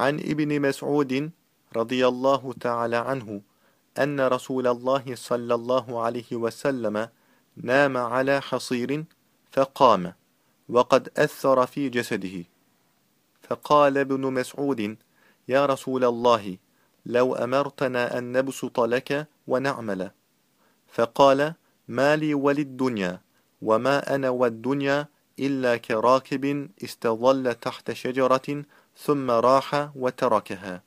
عن ابن مسعود رضي الله تعالى عنه أن رسول الله صلى الله عليه وسلم نام على حصير فقام وقد أثر في جسده. فقال ابن مسعود يا رسول الله لو أمرتنا أن نبسط لك ونعمل. فقال ما لي وللدنيا وما أنا والدنيا إلا كراكب استظل تحت شجرة ثم راح وتركها.